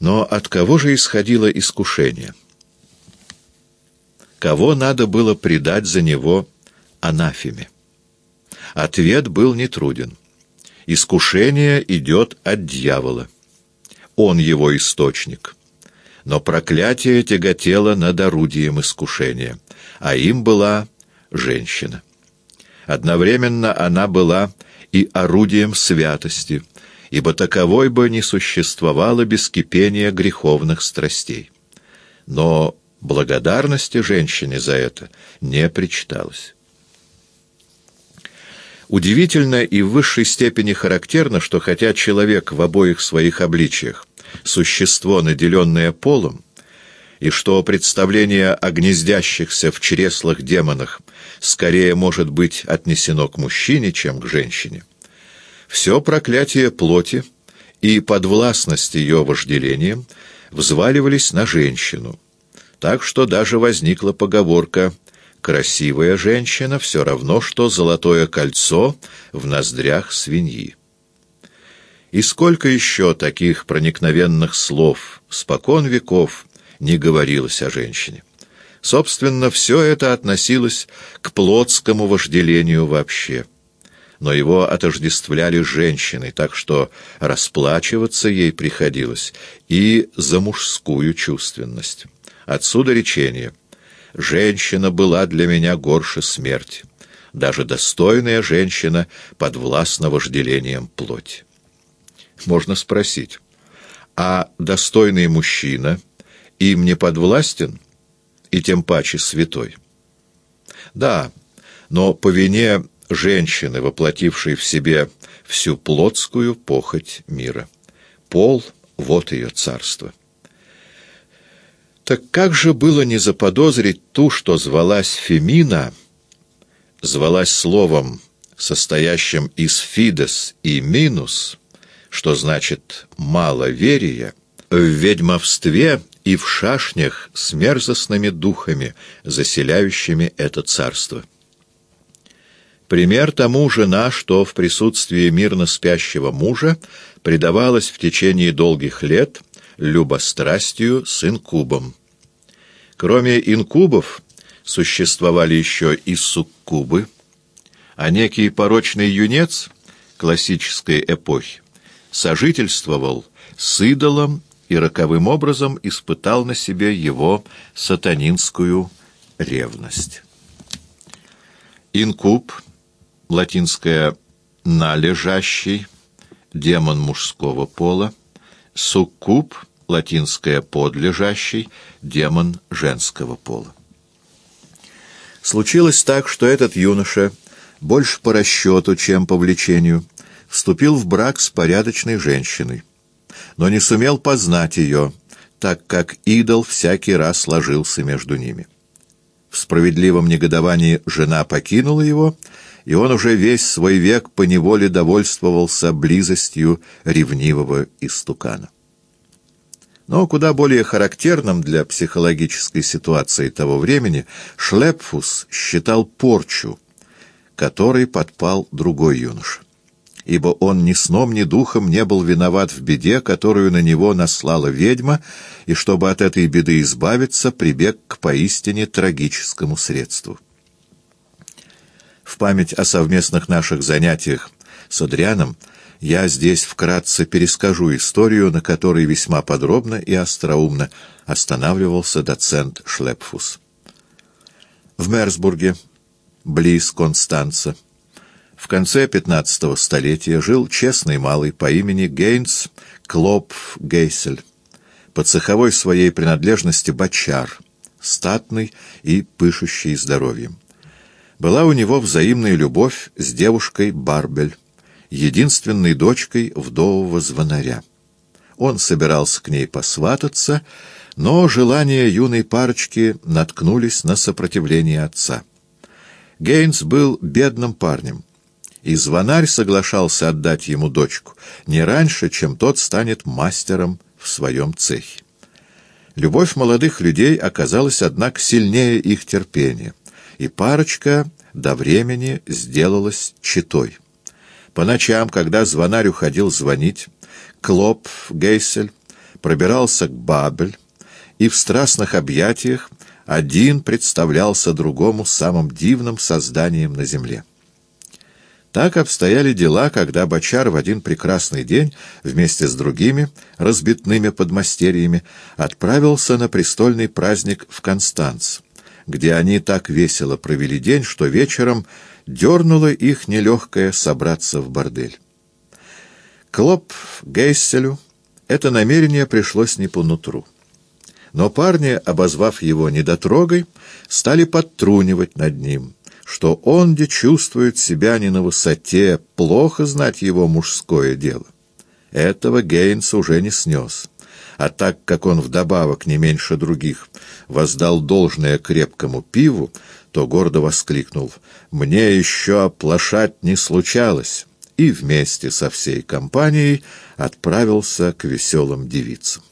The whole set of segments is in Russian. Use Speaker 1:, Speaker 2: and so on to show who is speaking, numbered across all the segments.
Speaker 1: Но от кого же исходило искушение? Кого надо было предать за него анафеме? Ответ был нетруден. Искушение идет от дьявола. Он его источник. Но проклятие тяготело над орудием искушения, а им была женщина. Одновременно она была и орудием святости, ибо таковой бы не существовало без кипения греховных страстей. Но благодарности женщине за это не причиталось. Удивительно и в высшей степени характерно, что хотя человек в обоих своих обличиях — существо, наделенное полом, и что представление о гнездящихся в чреслах демонах скорее может быть отнесено к мужчине, чем к женщине. Все проклятие плоти и подвластность ее вожделением взваливались на женщину, так что даже возникла поговорка «красивая женщина все равно, что золотое кольцо в ноздрях свиньи». И сколько еще таких проникновенных слов спокон веков не говорилось о женщине. Собственно, все это относилось к плотскому вожделению вообще. Но его отождествляли с женщиной, так что расплачиваться ей приходилось и за мужскую чувственность. Отсюда речение «Женщина была для меня горше смерти». Даже достойная женщина подвластна вожделением плоти. Можно спросить, а достойный мужчина им не подвластен, и тем паче святой? Да, но по вине женщины, воплотившей в себе всю плотскую похоть мира. Пол — вот ее царство. Так как же было не заподозрить ту, что звалась Фемина, звалась словом, состоящим из «фидес» и «минус», что значит «маловерие», в ведьмовстве и в шашнях с мерзостными духами, заселяющими это царство. Пример тому жена, что в присутствии мирно спящего мужа предавалась в течение долгих лет любострастию с инкубом. Кроме инкубов существовали еще и суккубы, а некий порочный юнец классической эпохи сожительствовал с идолом и роковым образом испытал на себе его сатанинскую ревность. Инкуб, латинское «належащий», демон мужского пола, суккуб, латинское «подлежащий», демон женского пола. Случилось так, что этот юноша, больше по расчету, чем по влечению, вступил в брак с порядочной женщиной, но не сумел познать ее, так как идол всякий раз ложился между ними. В справедливом негодовании жена покинула его, и он уже весь свой век поневоле довольствовался близостью ревнивого истукана. Но куда более характерным для психологической ситуации того времени Шлепфус считал порчу, которой подпал другой юноша ибо он ни сном, ни духом не был виноват в беде, которую на него наслала ведьма, и чтобы от этой беды избавиться, прибег к поистине трагическому средству. В память о совместных наших занятиях с Адрианом я здесь вкратце перескажу историю, на которой весьма подробно и остроумно останавливался доцент Шлепфус. В Мерсбурге, близ Констанца, в конце XV столетия жил честный малый по имени Гейнс Клопф Гейсель, по цеховой своей принадлежности бочар, статный и пышущий здоровьем. Была у него взаимная любовь с девушкой Барбель, единственной дочкой вдового звонаря. Он собирался к ней посвататься, но желания юной парочки наткнулись на сопротивление отца. Гейнс был бедным парнем, и звонарь соглашался отдать ему дочку не раньше, чем тот станет мастером в своем цехе. Любовь молодых людей оказалась, однако, сильнее их терпения, и парочка до времени сделалась читой. По ночам, когда звонарь уходил звонить, Клоп Гейсель пробирался к Бабель, и в страстных объятиях один представлялся другому самым дивным созданием на земле. Так обстояли дела, когда Бочар в один прекрасный день вместе с другими разбитными подмастерьями отправился на престольный праздник в Констанц, где они так весело провели день, что вечером дернуло их нелегкое собраться в бордель. Клоп Гейселю это намерение пришлось не по нутру. Но парни, обозвав его недотрогой, стали подтрунивать над ним — что он где чувствует себя не на высоте, плохо знать его мужское дело. Этого Гейнс уже не снес. А так как он вдобавок не меньше других воздал должное крепкому пиву, то гордо воскликнул «Мне еще оплошать не случалось!» и вместе со всей компанией отправился к веселым девицам.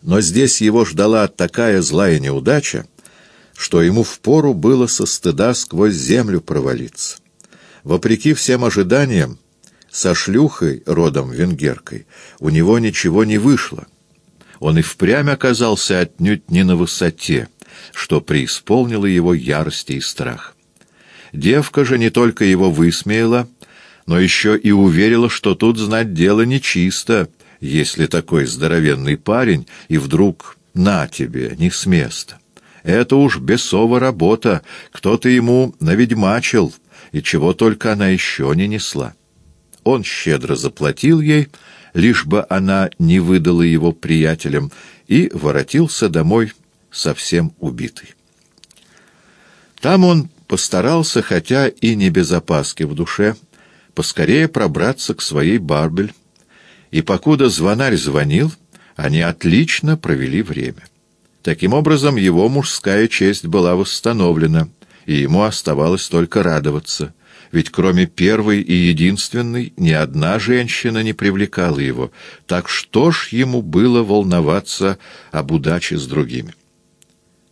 Speaker 1: Но здесь его ждала такая злая неудача, что ему впору было со стыда сквозь землю провалиться. Вопреки всем ожиданиям, со шлюхой, родом венгеркой, у него ничего не вышло. Он и впрямь оказался отнюдь не на высоте, что преисполнило его ярости и страх. Девка же не только его высмеяла, но еще и уверила, что тут знать дело нечисто, если такой здоровенный парень и вдруг «на тебе, не с места». Это уж бесова работа, кто-то ему наведьмачил, и чего только она еще не несла. Он щедро заплатил ей, лишь бы она не выдала его приятелям, и воротился домой совсем убитый. Там он постарался, хотя и не без опаски в душе, поскорее пробраться к своей Барбель, и покуда звонарь звонил, они отлично провели время. Таким образом, его мужская честь была восстановлена, и ему оставалось только радоваться, ведь кроме первой и единственной ни одна женщина не привлекала его, так что ж ему было волноваться об удаче с другими?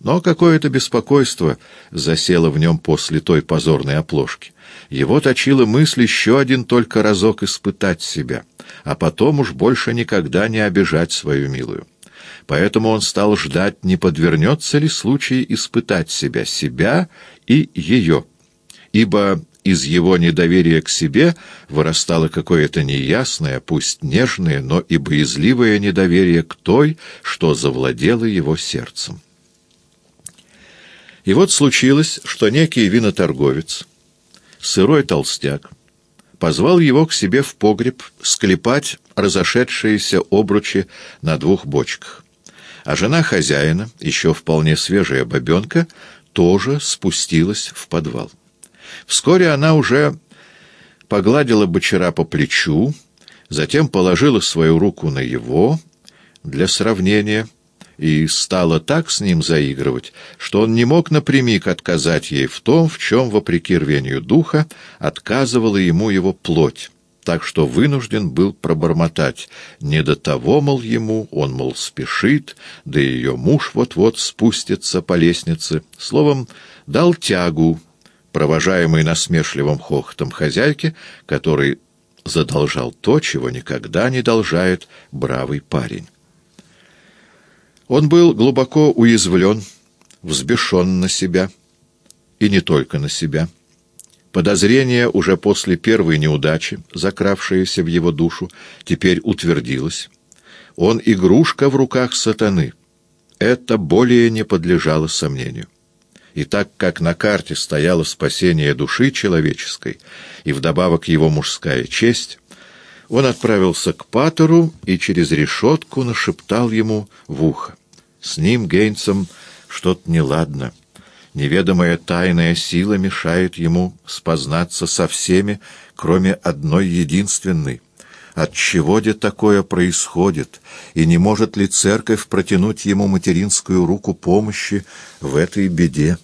Speaker 1: Но какое-то беспокойство засело в нем после той позорной оплошки. Его точила мысль еще один только разок испытать себя, а потом уж больше никогда не обижать свою милую. Поэтому он стал ждать, не подвернется ли случай испытать себя, себя и ее. Ибо из его недоверия к себе вырастало какое-то неясное, пусть нежное, но и боязливое недоверие к той, что завладело его сердцем. И вот случилось, что некий виноторговец, сырой толстяк, позвал его к себе в погреб склепать разошедшиеся обручи на двух бочках а жена хозяина, еще вполне свежая бабенка, тоже спустилась в подвал. Вскоре она уже погладила бочера по плечу, затем положила свою руку на его для сравнения и стала так с ним заигрывать, что он не мог напрямик отказать ей в том, в чем, вопреки рвению духа, отказывала ему его плоть так что вынужден был пробормотать. Не до того, мол, ему, он, мол, спешит, да ее муж вот-вот спустится по лестнице. Словом, дал тягу, провожаемый насмешливым хохотом хозяйки, который задолжал то, чего никогда не должает бравый парень. Он был глубоко уязвлен, взбешен на себя, и не только на себя. Подозрение уже после первой неудачи, закравшееся в его душу, теперь утвердилось. Он игрушка в руках сатаны. Это более не подлежало сомнению. И так как на карте стояло спасение души человеческой и вдобавок его мужская честь, он отправился к Патеру и через решетку нашептал ему в ухо. С ним, Гейнсом, что-то неладно — Неведомая тайная сила мешает ему спознаться со всеми, кроме одной единственной. От чего де такое происходит, и не может ли церковь протянуть ему материнскую руку помощи в этой беде?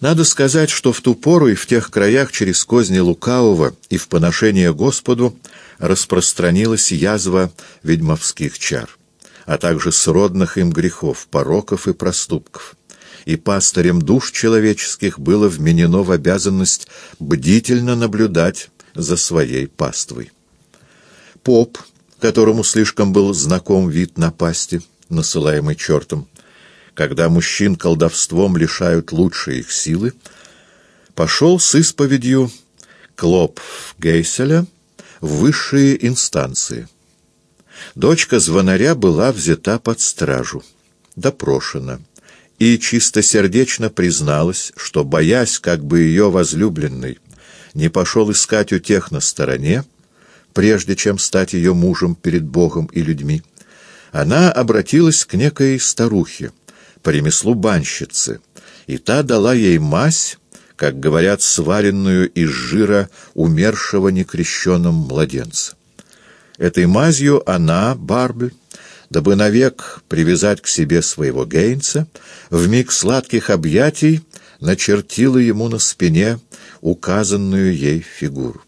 Speaker 1: Надо сказать, что в ту пору и в тех краях через козни лукавого и в поношение Господу распространилась язва ведьмовских чар, а также сродных им грехов, пороков и проступков и пастырем душ человеческих было вменено в обязанность бдительно наблюдать за своей паствой. Поп, которому слишком был знаком вид напасти, насылаемый чертом, когда мужчин колдовством лишают лучшей их силы, пошел с исповедью Клоп Гейселя в высшие инстанции. Дочка звонаря была взята под стражу, допрошена, и чистосердечно призналась, что, боясь, как бы ее возлюбленный не пошел искать утех на стороне, прежде чем стать ее мужем перед Богом и людьми, она обратилась к некой старухе, по ремеслу банщицы, и та дала ей мазь, как говорят, сваренную из жира умершего некрещенным младенца. Этой мазью она, Барбель, дабы навек привязать к себе своего Гейнса, в миг сладких объятий начертила ему на спине указанную ей фигуру.